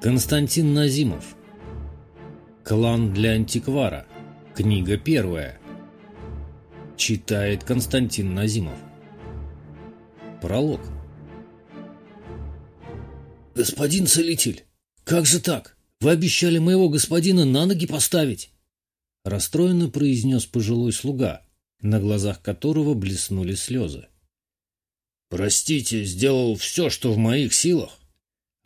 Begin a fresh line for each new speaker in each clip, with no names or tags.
Константин Назимов. Клан для антиквара. Книга первая. Читает Константин Назимов. Пролог. «Господин целитель, как же так? Вы обещали моего господина на ноги поставить!» Расстроенно произнес пожилой слуга, на глазах которого блеснули слезы. «Простите, сделал все, что в моих силах!»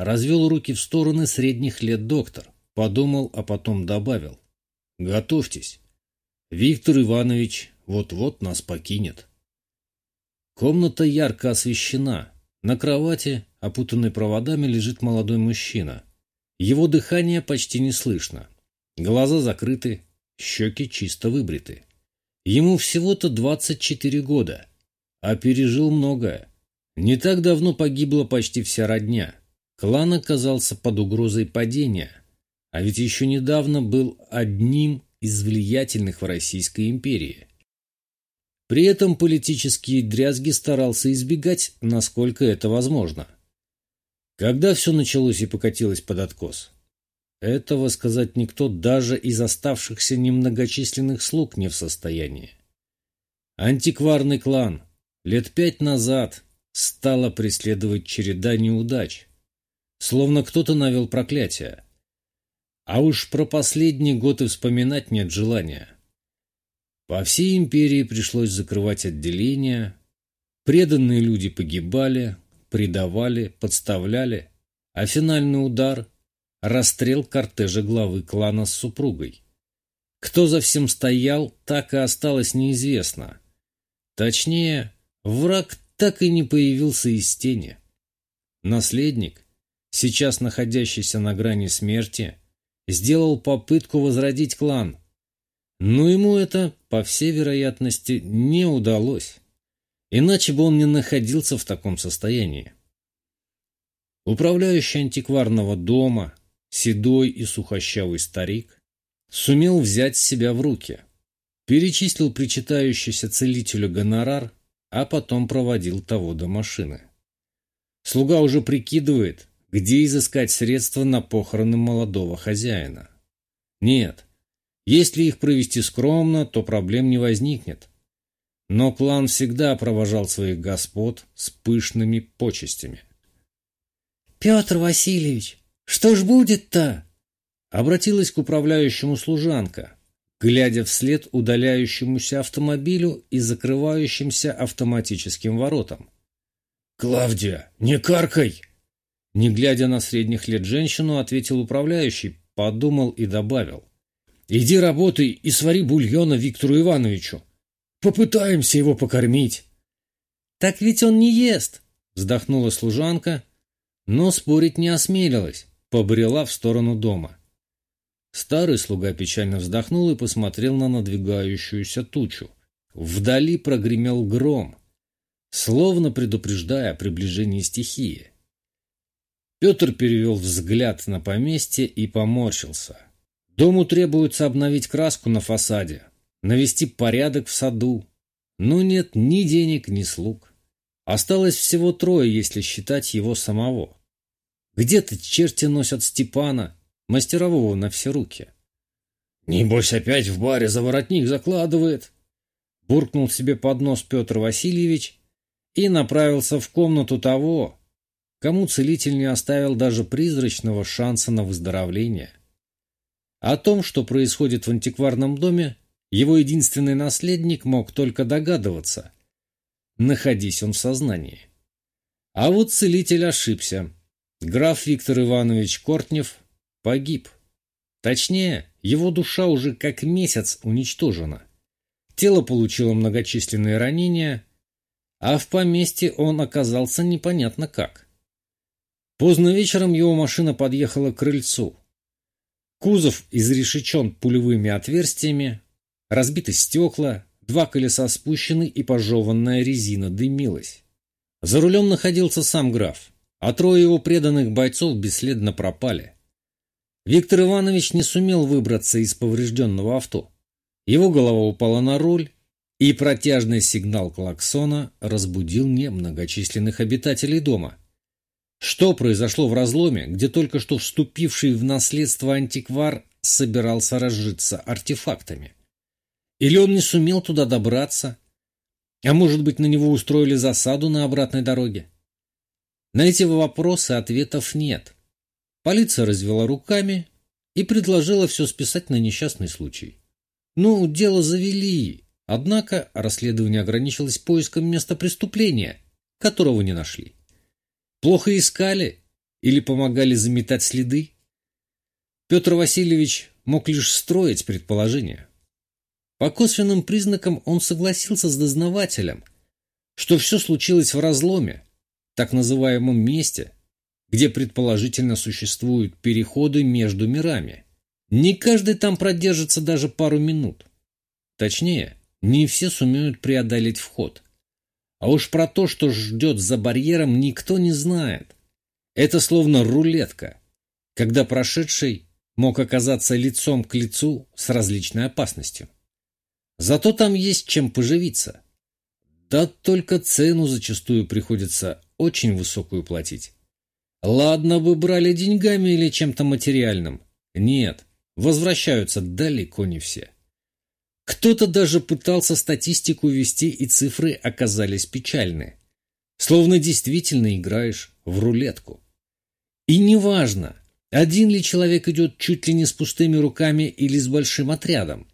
Развел руки в стороны средних лет доктор, подумал, а потом добавил. «Готовьтесь. Виктор Иванович вот-вот нас покинет». Комната ярко освещена. На кровати, опутанной проводами, лежит молодой мужчина. Его дыхание почти не слышно. Глаза закрыты, щеки чисто выбриты. Ему всего-то 24 года, а пережил многое. Не так давно погибла почти вся родня. Клан оказался под угрозой падения, а ведь еще недавно был одним из влиятельных в Российской империи. При этом политические дрязги старался избегать, насколько это возможно. Когда все началось и покатилось под откос? Этого сказать никто даже из оставшихся немногочисленных слуг не в состоянии. Антикварный клан лет пять назад стала преследовать череда неудач, словно кто-то навел проклятие. А уж про последний год и вспоминать нет желания. По всей империи пришлось закрывать отделения, преданные люди погибали, предавали, подставляли, а финальный удар – расстрел кортежа главы клана с супругой. Кто за всем стоял, так и осталось неизвестно. Точнее, враг так и не появился из тени. Наследник, сейчас находящийся на грани смерти, сделал попытку возродить клан. Но ему это, по всей вероятности, не удалось. Иначе бы он не находился в таком состоянии. Управляющий антикварного дома, седой и сухощавый старик, сумел взять себя в руки, перечислил причитающийся целителю гонорар а потом проводил того до машины. Слуга уже прикидывает, где изыскать средства на похороны молодого хозяина. Нет, если их провести скромно, то проблем не возникнет. Но клан всегда провожал своих господ с пышными почестями.
«Петр Васильевич, что ж будет-то?»
Обратилась к управляющему служанка, глядя вслед удаляющемуся автомобилю и закрывающимся автоматическим воротам. «Клавдия, не каркай!» Не глядя на средних лет женщину, ответил управляющий, подумал и добавил. «Иди работай и свари бульона Виктору Ивановичу. Попытаемся его покормить».
«Так ведь он не ест!»
Вздохнула служанка, но спорить не осмелилась, побрела в сторону дома. Старый слуга печально вздохнул и посмотрел на надвигающуюся тучу. Вдали прогремел гром, словно предупреждая о приближении стихии. Петр перевел взгляд на поместье и поморщился. Дому требуется обновить краску на фасаде, навести порядок в саду. Но нет ни денег, ни слуг. Осталось всего трое, если считать его самого. Где-то черти носят Степана, мастерового на все руки. «Небось опять в баре за воротник закладывает!» Буркнул себе под нос Петр Васильевич и направился в комнату того, кому целитель не оставил даже призрачного шанса на выздоровление. О том, что происходит в антикварном доме, его единственный наследник мог только догадываться, находись он в сознании. А вот целитель ошибся. Граф Виктор Иванович Кортнев Погиб. Точнее, его душа уже как месяц уничтожена. Тело получило многочисленные ранения, а в поместье он оказался непонятно как. Поздно вечером его машина подъехала к крыльцу. Кузов изрешечен пулевыми отверстиями, разбиты стекла, два колеса спущены и пожеванная резина дымилась. За рулем находился сам граф, а трое его преданных бойцов бесследно пропали. Виктор Иванович не сумел выбраться из поврежденного авто. Его голова упала на руль, и протяжный сигнал клаксона разбудил немногочисленных обитателей дома. Что произошло в разломе, где только что вступивший в наследство антиквар собирался разжиться артефактами? Или он не сумел туда добраться? А может быть, на него устроили засаду на обратной дороге? На эти вопросы ответов нет. Полиция развела руками и предложила все списать на несчастный случай. Ну, дело завели, однако расследование ограничилось поиском места преступления, которого не нашли. Плохо искали или помогали заметать следы? Петр Васильевич мог лишь строить предположения. По косвенным признакам он согласился с дознавателем, что все случилось в разломе, так называемом месте, где предположительно существуют переходы между мирами. Не каждый там продержится даже пару минут. Точнее, не все сумеют преодолеть вход. А уж про то, что ждет за барьером, никто не знает. Это словно рулетка, когда прошедший мог оказаться лицом к лицу с различной опасностью. Зато там есть чем поживиться. Да только цену зачастую приходится очень высокую платить. Ладно бы брали деньгами или чем-то материальным. Нет, возвращаются далеко не все. Кто-то даже пытался статистику вести, и цифры оказались печальны. Словно действительно играешь в рулетку. И неважно, один ли человек идет чуть ли не с пустыми руками или с большим отрядом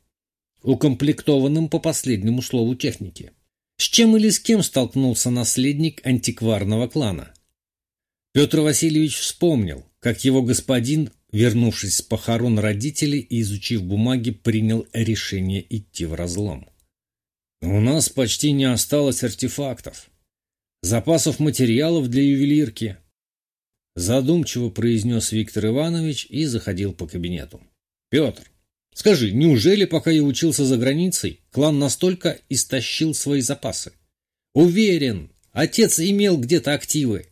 укомплектованным по последнему слову техники. С чем или с кем столкнулся наследник антикварного клана? Петр Васильевич вспомнил, как его господин, вернувшись с похорон родителей и изучив бумаги, принял решение идти в разлом. «У нас почти не осталось артефактов, запасов материалов для ювелирки», задумчиво произнес Виктор Иванович и заходил по кабинету. «Петр, Скажи, неужели, пока я учился за границей, клан настолько истощил свои запасы? Уверен, отец имел где-то активы.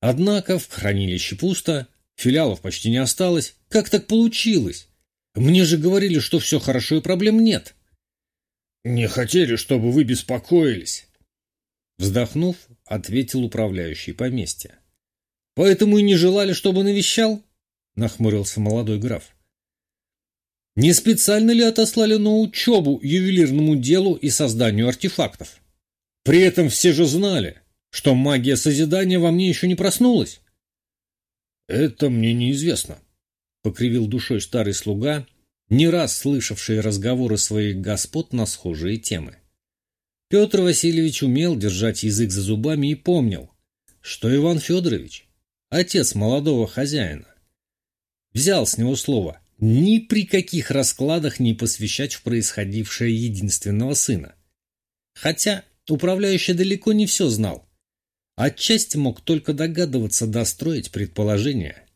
Однако в хранилище пусто, филиалов почти не осталось. Как так получилось? Мне же говорили, что все хорошо и проблем нет. Не хотели, чтобы вы беспокоились. Вздохнув, ответил управляющий поместья. Поэтому и не желали, чтобы навещал? Нахмурился молодой граф. Не специально ли отослали на учебу ювелирному делу и созданию артефактов? При этом все же знали, что магия созидания во мне еще не проснулась. «Это мне неизвестно», — покривил душой старый слуга, не раз слышавший разговоры своих господ на схожие темы. Петр Васильевич умел держать язык за зубами и помнил, что Иван Федорович, отец молодого хозяина, взял с него слово ни при каких раскладах не посвящать в происходившее единственного сына. Хотя управляющий далеко не все знал. Отчасти мог только догадываться достроить предположения.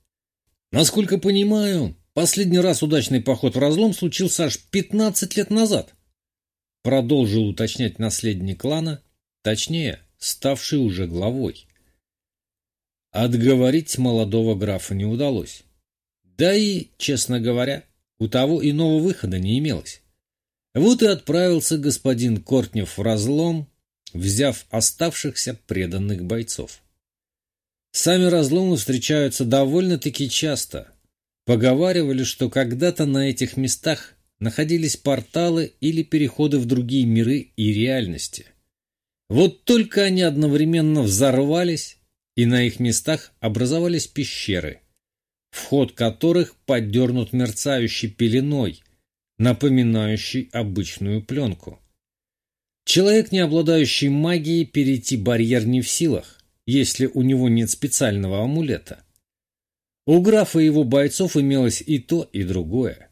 Насколько понимаю, последний раз удачный поход в разлом случился аж 15 лет назад. Продолжил уточнять наследник клана, точнее, ставший уже главой. Отговорить молодого графа не удалось. Да и, честно говоря, у того иного выхода не имелось. Вот и отправился господин Кортнев в разлом, взяв оставшихся преданных бойцов. Сами разломы встречаются довольно-таки часто. Поговаривали, что когда-то на этих местах находились порталы или переходы в другие миры и реальности. Вот только они одновременно взорвались, и на их местах образовались пещеры – вход которых поддернут мерцающей пеленой, напоминающей обычную пленку. Человек, не обладающий магией, перейти барьер не в силах, если у него нет специального амулета. У графа и его бойцов имелось и то, и другое.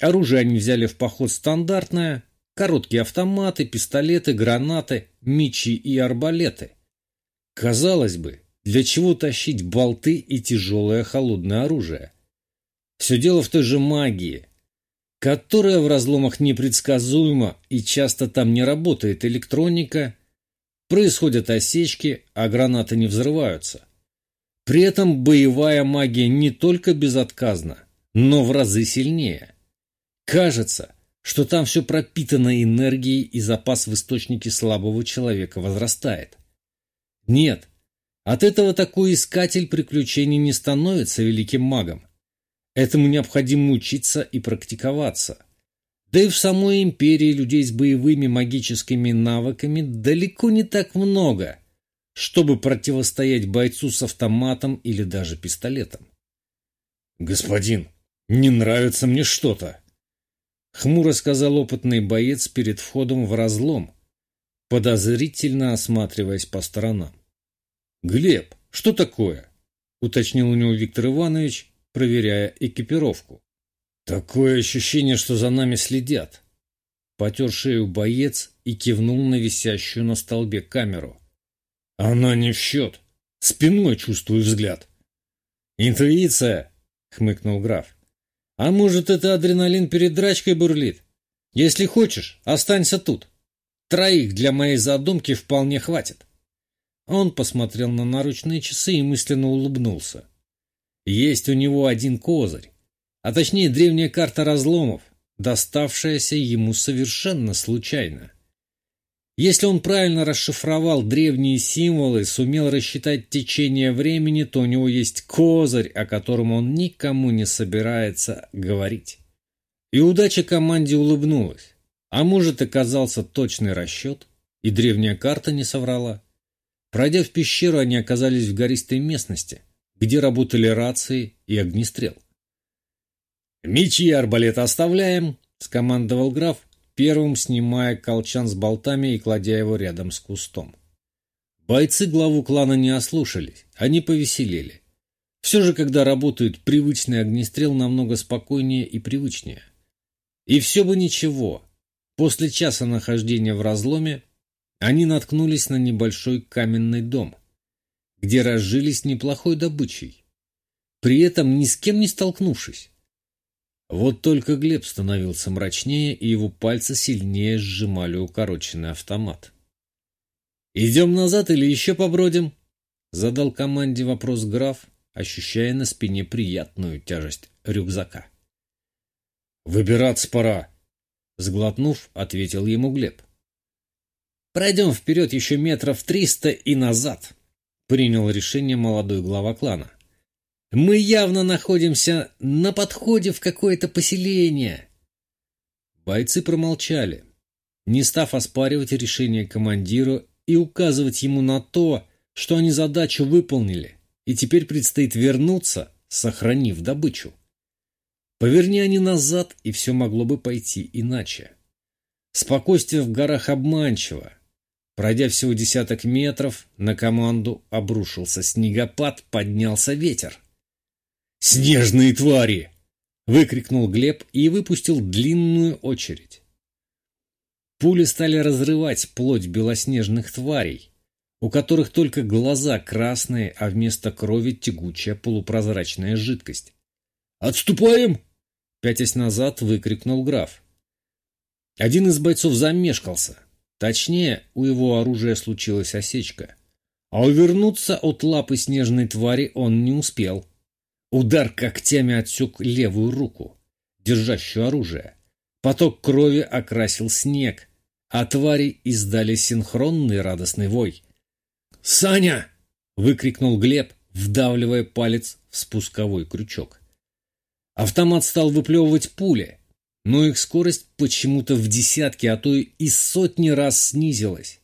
Оружие они взяли в поход стандартное, короткие автоматы, пистолеты, гранаты, мечи и арбалеты. Казалось бы, для чего тащить болты и тяжелое холодное оружие? Все дело в той же магии, которая в разломах непредсказуема и часто там не работает электроника, происходят осечки, а гранаты не взрываются. При этом боевая магия не только безотказна, но в разы сильнее. Кажется, что там все пропитано энергией и запас в источнике слабого человека возрастает. Нет, От этого такой искатель приключений не становится великим магом. Этому необходимо учиться и практиковаться. Да и в самой империи людей с боевыми магическими навыками далеко не так много, чтобы противостоять бойцу с автоматом или даже пистолетом. «Господин, не нравится мне что-то», — хмуро сказал опытный боец перед входом в разлом, подозрительно осматриваясь по сторонам. «Глеб, что такое?» — уточнил у него Виктор Иванович, проверяя экипировку. «Такое ощущение, что за нами следят». Потер шею боец и кивнул на висящую на столбе камеру. «Она не в счет. Спиной чувствую взгляд». «Интуиция!» — хмыкнул граф. «А может, это адреналин перед драчкой бурлит? Если хочешь, останься тут. Троих для моей задумки вполне хватит». Он посмотрел на наручные часы и мысленно улыбнулся. Есть у него один козырь, а точнее древняя карта разломов, доставшаяся ему совершенно случайно. Если он правильно расшифровал древние символы, сумел рассчитать течение времени, то у него есть козырь, о котором он никому не собирается говорить. И удача команде улыбнулась. А может, оказался точный расчет, и древняя карта не соврала. Пройдя в пещеру, они оказались в гористой местности, где работали рации и огнестрел. «Мечи и арбалеты оставляем», — скомандовал граф, первым снимая колчан с болтами и кладя его рядом с кустом. Бойцы главу клана не ослушались, они повеселели. Все же, когда работает привычный огнестрел, намного спокойнее и привычнее. И все бы ничего. После часа нахождения в разломе они наткнулись на небольшой каменный дом, где разжились неплохой добычей, при этом ни с кем не столкнувшись. Вот только Глеб становился мрачнее, и его пальцы сильнее сжимали укороченный автомат. «Идем назад или еще побродим?» — задал команде вопрос граф, ощущая на спине приятную тяжесть рюкзака. «Выбираться пора», — сглотнув, ответил ему Глеб. Пройдем вперед еще метров триста и назад, принял решение молодой глава клана. Мы явно находимся на подходе в какое-то поселение. Бойцы промолчали, не став оспаривать решение командира и указывать ему на то, что они задачу выполнили, и теперь предстоит вернуться, сохранив добычу. Поверни они назад, и все могло бы пойти иначе. Спокойствие в горах обманчиво, Пройдя всего десяток метров, на команду обрушился снегопад, поднялся ветер. «Снежные твари!» — выкрикнул Глеб и выпустил длинную очередь. Пули стали разрывать плоть белоснежных тварей, у которых только глаза красные, а вместо крови тягучая полупрозрачная жидкость. «Отступаем!» — пятясь назад выкрикнул граф. Один из бойцов замешкался. Точнее, у его оружия случилась осечка. А увернуться от лапы снежной твари он не успел. Удар когтями отсек левую руку, держащую оружие. Поток крови окрасил снег, а твари издали синхронный радостный вой. «Саня!» — выкрикнул Глеб, вдавливая палец в спусковой крючок. Автомат стал выплевывать пули, но их скорость почему-то в десятки, а то и сотни раз снизилась.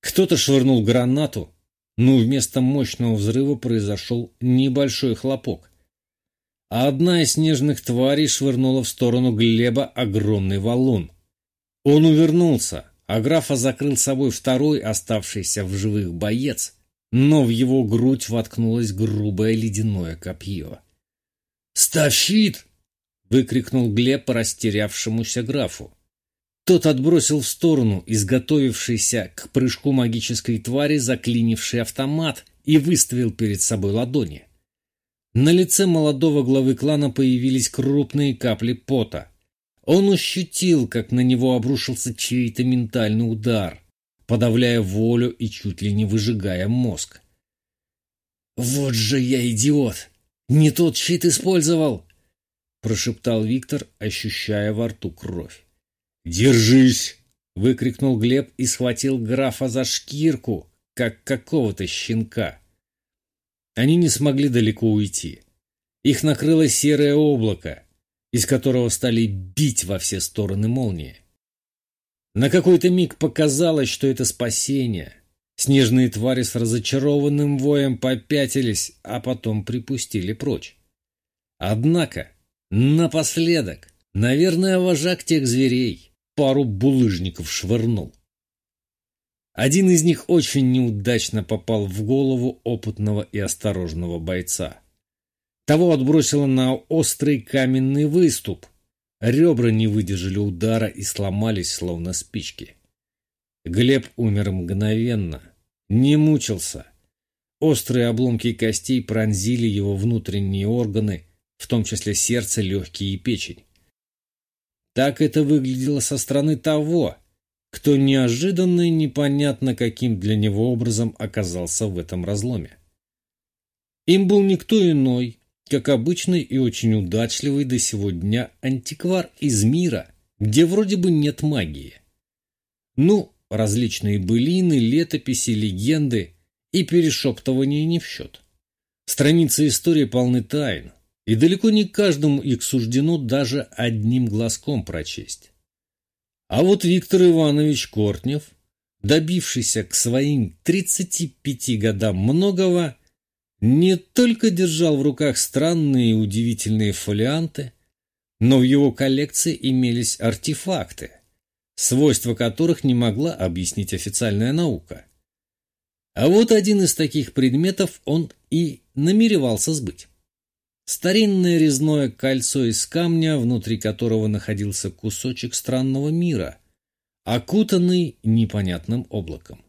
Кто-то швырнул гранату, но вместо мощного взрыва произошел небольшой хлопок. А одна из снежных тварей швырнула в сторону Глеба огромный валун. Он увернулся, а графа закрыл собой второй оставшийся в живых боец, но в его грудь воткнулось грубое ледяное копье. «Ставь щит!» Выкрикнул Глеб растерявшемуся графу. Тот отбросил в сторону изготовившийся к прыжку магической твари заклинивший автомат и выставил перед собой ладони. На лице молодого главы клана появились крупные капли пота. Он ощутил, как на него обрушился чей-то ментальный удар, подавляя волю и чуть ли не выжигая мозг. «Вот же я идиот! Не тот щит использовал!» — прошептал Виктор, ощущая во рту кровь. «Держись!» — выкрикнул Глеб и схватил графа за шкирку, как какого-то щенка. они не смогли далеко уйти. Их накрыло серое облако, из которого стали бить во все стороны молнии. На какой-то миг показалось, что это спасение. Снежные твари с разочарованным воем попятились, а потом припустили прочь. Однако, напоследок, наверное, вожак тех зверей пару булыжников швырнул. Один из них очень неудачно попал в голову опытного и осторожного бойца. Того отбросило на острый каменный выступ. Ребра не выдержали удара и сломались, словно спички. Глеб умер мгновенно, не мучился. Острые обломки костей пронзили его внутренние органы, в том числе сердце, легкие и печень. Так это выглядело со стороны того, кто неожиданно и непонятно каким для него образом оказался в этом разломе. Им был никто иной, как обычный и очень удачливый до сего дня антиквар из мира, где вроде бы нет магии. Ну, различные былины, летописи, легенды и перешептывания не в счет. Страницы истории полны тайн, и далеко не каждому их суждено даже одним глазком прочесть. А вот Виктор Иванович Кортнев, добившийся к своим 35 годам многого, не только держал в руках странные и удивительные фолианты, но в его коллекции имелись артефакты, свойства которых не могла объяснить официальная наука. А вот один из таких предметов он и намеревался сбыть. Старинное резное кольцо из камня, внутри которого находился кусочек странного мира, окутанный непонятным облаком.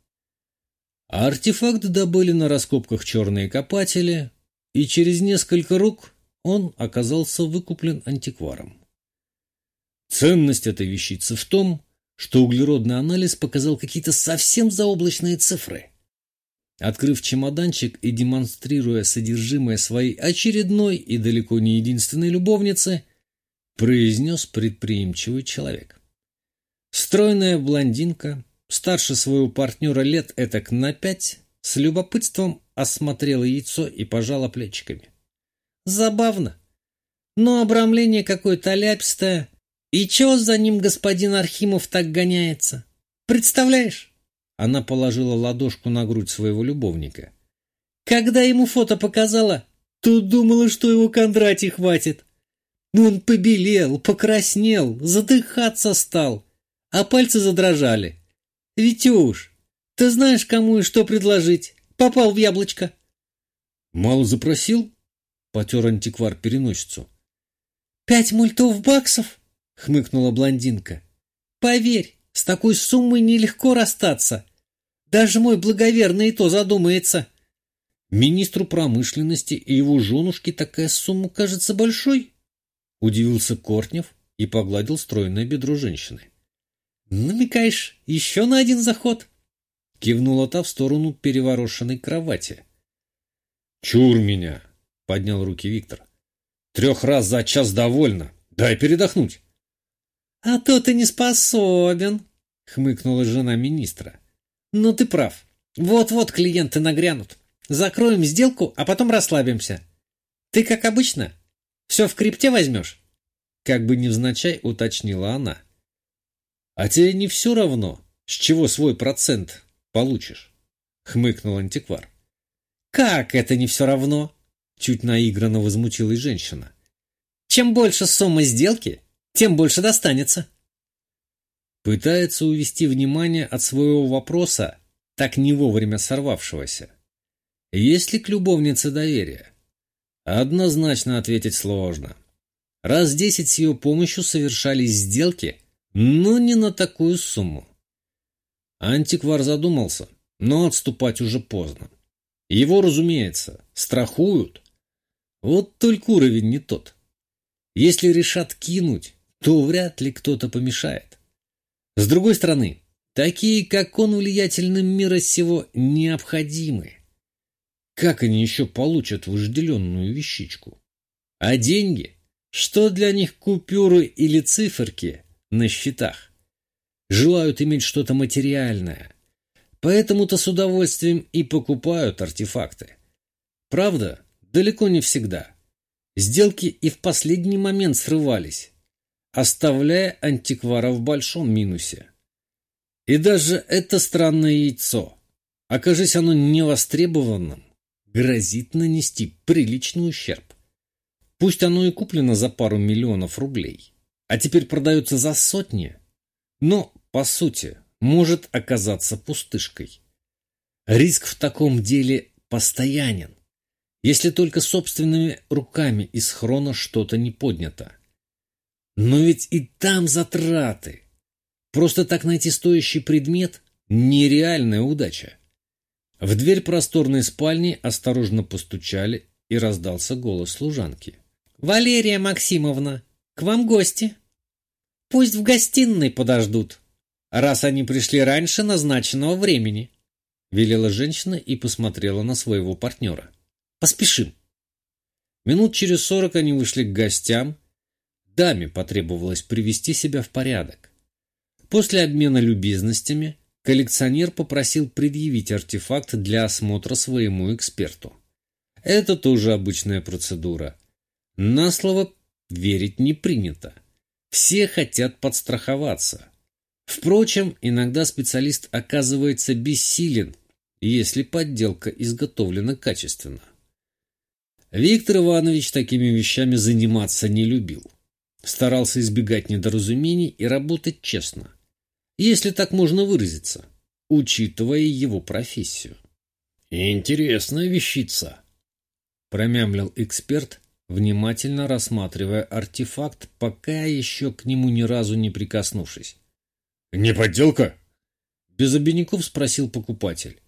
А артефакт добыли на раскопках черные копатели, и через несколько рук он оказался выкуплен антикваром. Ценность этой вещицы в том, что углеродный анализ показал какие-то совсем заоблачные цифры. Открыв чемоданчик и демонстрируя содержимое своей очередной и далеко не единственной любовницы, произнес предприимчивый человек. Стройная блондинка старше своего партнера лет этак на пять, с любопытством осмотрела яйцо и пожала плечиками. Забавно. Но обрамление какое-то ляпистое. И чего за ним господин Архимов так гоняется? Представляешь? Она положила ладошку на грудь своего любовника. Когда ему фото показала, то думала, что его Кондратий хватит. Он побелел, покраснел, задыхаться стал, а пальцы задрожали. «Витюш, ты знаешь, кому и что предложить? Попал в яблочко». «Мало запросил?» — потер антиквар переносицу.
«Пять мультов баксов?» — хмыкнула блондинка. «Поверь, с такой суммой нелегко расстаться. Даже мой благоверный и то задумается».
«Министру промышленности и его женушке такая сумма кажется большой?» — удивился Кортнев и погладил стройное бедро женщины.
«Намекаешь еще на один заход?»
Кивнула та в сторону переворошенной кровати. «Чур меня!» — поднял руки Виктор. «Трех раз за час довольно. Дай передохнуть».
«А то ты не способен», — хмыкнула жена министра. «Ну ты прав. Вот-вот клиенты нагрянут. Закроем сделку, а потом расслабимся. Ты, как обычно, все в крипте возьмешь?»
Как бы невзначай уточнила она. «А тебе не все равно, с чего свой процент получишь?» — хмыкнул антиквар.
«Как это не все равно?» — чуть наигранно возмутилась женщина. «Чем больше сумма сделки, тем больше достанется».
Пытается увести внимание от своего вопроса, так не вовремя сорвавшегося. Есть ли к любовнице доверие? Однозначно ответить сложно. Раз десять с ее помощью совершались сделки, но не на такую сумму. Антиквар задумался, но отступать уже поздно. Его, разумеется, страхуют. Вот только уровень не тот. Если решат кинуть, то вряд ли кто-то помешает. С другой стороны, такие, как он, влиятельным мира сего необходимы. Как они еще получат вожделенную вещичку? А деньги? Что для них купюры или циферки на счетах. Желают иметь что-то материальное. Поэтому-то с удовольствием и покупают артефакты. Правда, далеко не всегда. Сделки и в последний момент срывались, оставляя антиквара в большом минусе. И даже это странное яйцо, окажись оно невостребованным, грозит нанести приличный ущерб. Пусть оно и куплено за пару миллионов рублей, а теперь продается за сотни, но, по сути, может оказаться пустышкой. Риск в таком деле постоянен, если только собственными руками из хрона что-то не поднято. Но ведь и там затраты. Просто так найти стоящий предмет – нереальная удача. В дверь просторной спальни осторожно постучали, и раздался голос служанки.
«Валерия Максимовна, к вам гости. Пусть в гостиной подождут, раз они пришли раньше назначенного времени», велела женщина и посмотрела на своего партнера. «Поспешим».
Минут через сорок они вышли к гостям. Даме потребовалось привести себя в порядок. После обмена любезностями коллекционер попросил предъявить артефакт для осмотра своему эксперту. Это тоже обычная процедура. На слово верить не принято. Все хотят подстраховаться. Впрочем, иногда специалист оказывается бессилен, если подделка изготовлена качественно. Виктор Иванович такими вещами заниматься не любил. Старался избегать недоразумений и работать честно, если так можно выразиться, учитывая его профессию. «Интересная вещица», — промямлил эксперт, внимательно рассматривая артефакт, пока еще к нему ни разу не прикоснувшись.
«Не подделка?»
Без обиняков спросил покупатель.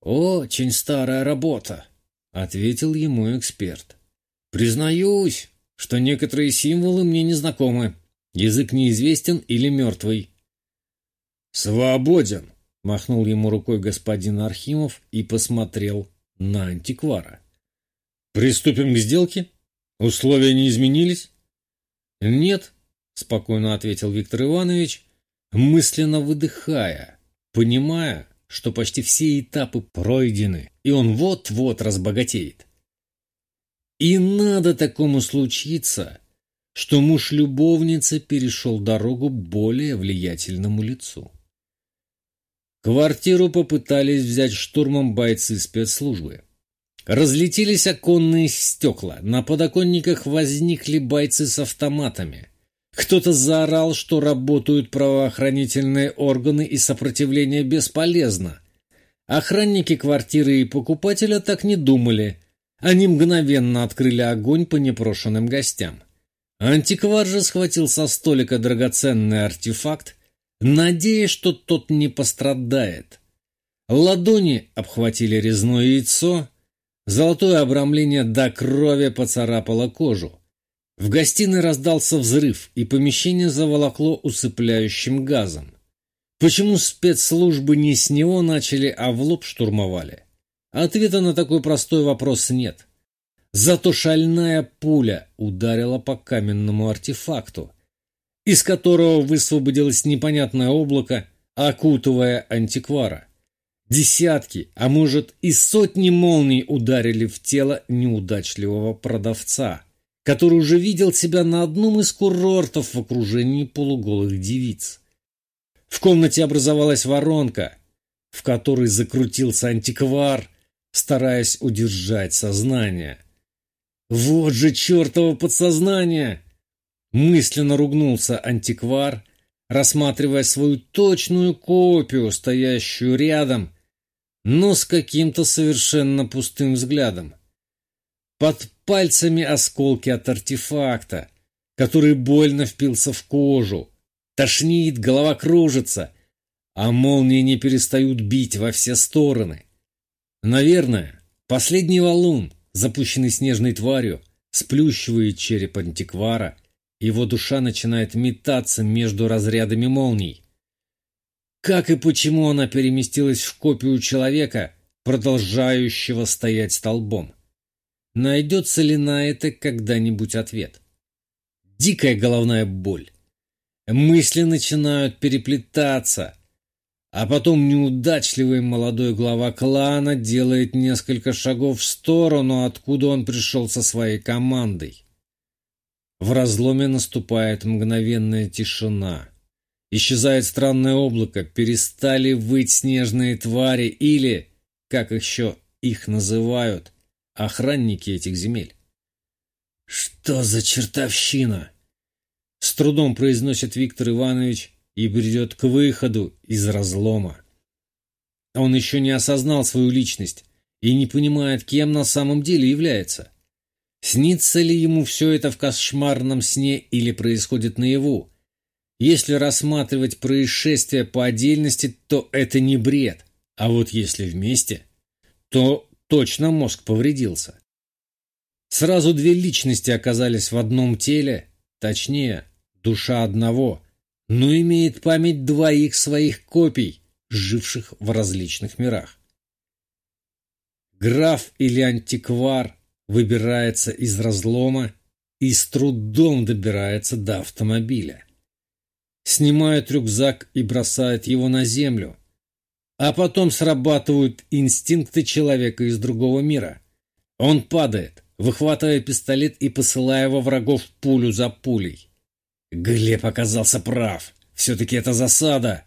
«Очень старая работа», — ответил ему эксперт.
«Признаюсь, что некоторые символы мне не знакомы. Язык неизвестен или мертвый».
«Свободен», —
махнул ему рукой господин Архимов и посмотрел на антиквара.
Приступим к сделке? Условия не изменились?
Нет, спокойно ответил Виктор Иванович, мысленно выдыхая, понимая, что почти все этапы пройдены, и он вот-вот разбогатеет. И надо такому случиться, что муж любовницы перешел дорогу более влиятельному лицу. Квартиру попытались взять штурмом бойцы спецслужбы. Разлетелись оконные стекла, на подоконниках возникли бойцы с автоматами. Кто-то заорал, что работают правоохранительные органы и сопротивление бесполезно. Охранники квартиры и покупателя так не думали. Они мгновенно открыли огонь по непрошенным гостям. Антиквар же схватил со столика драгоценный артефакт, надеясь, что тот не пострадает. Ладони обхватили резное яйцо, Золотое обрамление до крови поцарапало кожу. В гостиной раздался взрыв, и помещение заволокло усыпляющим газом. Почему спецслужбы не с него начали, а в лоб штурмовали? Ответа на такой простой вопрос нет. Зато шальная пуля ударила по каменному артефакту, из которого высвободилось непонятное облако, окутывая антиквара. Десятки, а может и сотни молний ударили в тело неудачливого продавца, который уже видел себя на одном из курортов в окружении полуголых девиц. В комнате образовалась воронка, в которой закрутился антиквар, стараясь удержать сознание. «Вот же чертово подсознание!» Мысленно ругнулся антиквар, рассматривая свою точную копию, стоящую рядом но с каким-то совершенно пустым взглядом. Под пальцами осколки от артефакта, который больно впился в кожу. Тошнит, голова кружится, а молнии не перестают бить во все стороны. Наверное, последний валун, запущенный снежной тварью, сплющивает череп антиквара, его душа начинает метаться между разрядами молний. Как и почему она переместилась в копию человека, продолжающего стоять столбом? Найдется ли на это когда-нибудь ответ? Дикая головная боль. Мысли начинают переплетаться. А потом неудачливый молодой глава клана делает несколько шагов в сторону, откуда он пришел со своей командой. В разломе наступает мгновенная тишина. Исчезает странное облако, перестали выть снежные твари или, как еще их называют, охранники этих земель. «Что за чертовщина?» С трудом произносит Виктор Иванович и бредет к выходу из разлома. Он еще не осознал свою личность и не понимает, кем на самом деле является. Снится ли ему все это в кошмарном сне или происходит наяву? Если рассматривать происшествия по отдельности, то это не бред, а вот если вместе, то точно мозг повредился. Сразу две личности оказались в одном теле, точнее, душа одного, но имеет память двоих своих копий, живших в различных мирах. Граф или антиквар выбирается из разлома и с трудом добирается до автомобиля. Снимает рюкзак и бросает его на землю, а потом срабатывают инстинкты человека из другого мира. Он падает, выхватывая пистолет и посылая во врагов пулю за пулей. Глеб оказался прав. Все-таки это засада.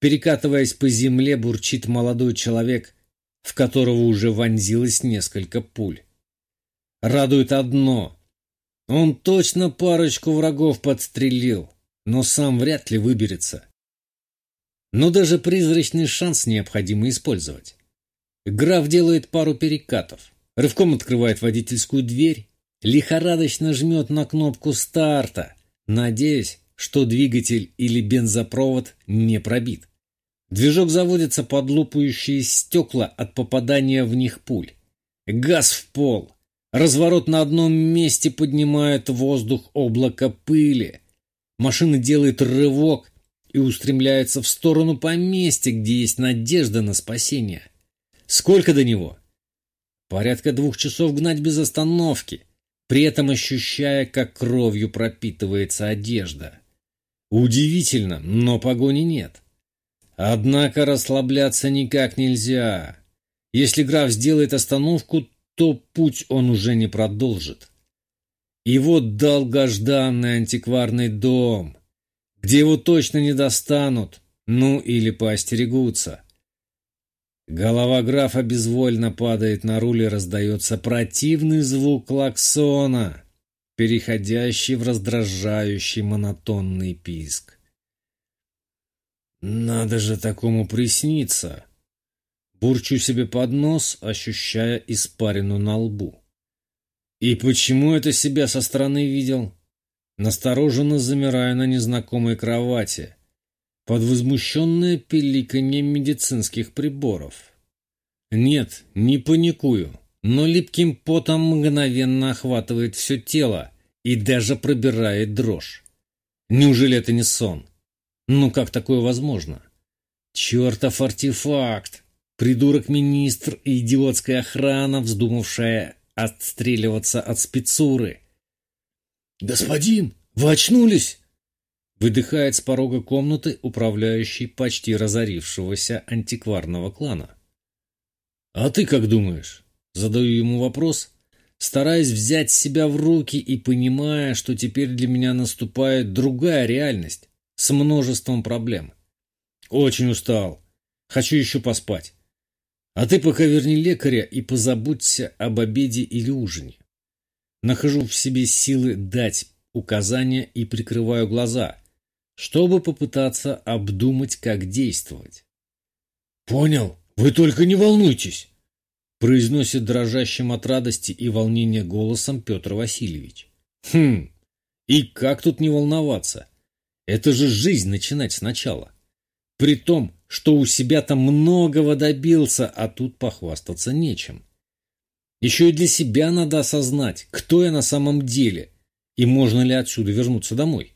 Перекатываясь по земле, бурчит молодой человек, в которого уже вонзилось несколько пуль. Радует одно. Он точно парочку врагов подстрелил, но сам вряд ли выберется. Но даже призрачный шанс необходимо использовать. Граф делает пару перекатов, рывком открывает водительскую дверь, лихорадочно жмет на кнопку старта, надеясь, что двигатель или бензопровод не пробит. Движок заводится под лупающие стекла от попадания в них пуль. Газ в пол. Разворот на одном месте поднимает воздух облако пыли. Машина делает рывок и устремляется в сторону поместья, где есть надежда на спасение. Сколько до него? Порядка двух часов гнать без остановки, при этом ощущая, как кровью пропитывается одежда. Удивительно, но погони нет. Однако расслабляться никак нельзя. Если граф сделает остановку, то путь он уже не продолжит. И вот долгожданный антикварный дом, где его точно не достанут, ну или поостерегутся. Голова графа безвольно падает на руль и раздается противный звук клаксона, переходящий в раздражающий монотонный писк. «Надо же такому присниться!» Бурчу себе под нос, ощущая испарину на лбу. И почему это себя со стороны видел? Настороженно замирая на незнакомой кровати, под возмущенное пиликанье медицинских приборов. Нет, не паникую, но липким потом мгновенно охватывает все тело и даже пробирает дрожь. Неужели это не сон? Ну как такое возможно? Чертов артефакт! Придурок-министр и идиотская охрана, вздумавшая отстреливаться от спецуры. «Господин, вы очнулись?» Выдыхает с порога комнаты управляющий почти разорившегося антикварного клана. «А ты как думаешь?» Задаю ему вопрос, стараясь взять себя в руки и понимая, что теперь для меня наступает другая реальность с множеством проблем. Очень устал. Хочу еще поспать. А ты пока верни лекаря и позаботься об обеде или ужине. Нахожу в себе силы дать указания и прикрываю глаза, чтобы попытаться обдумать, как действовать. «Понял, вы только не волнуйтесь!» произносит дрожащим от радости и волнения голосом Петр Васильевич. «Хм, и как тут не волноваться? Это же жизнь начинать сначала. При том, что у себя там многого добился, а тут похвастаться нечем. Еще и для себя надо осознать, кто я на самом деле, и можно ли отсюда вернуться домой.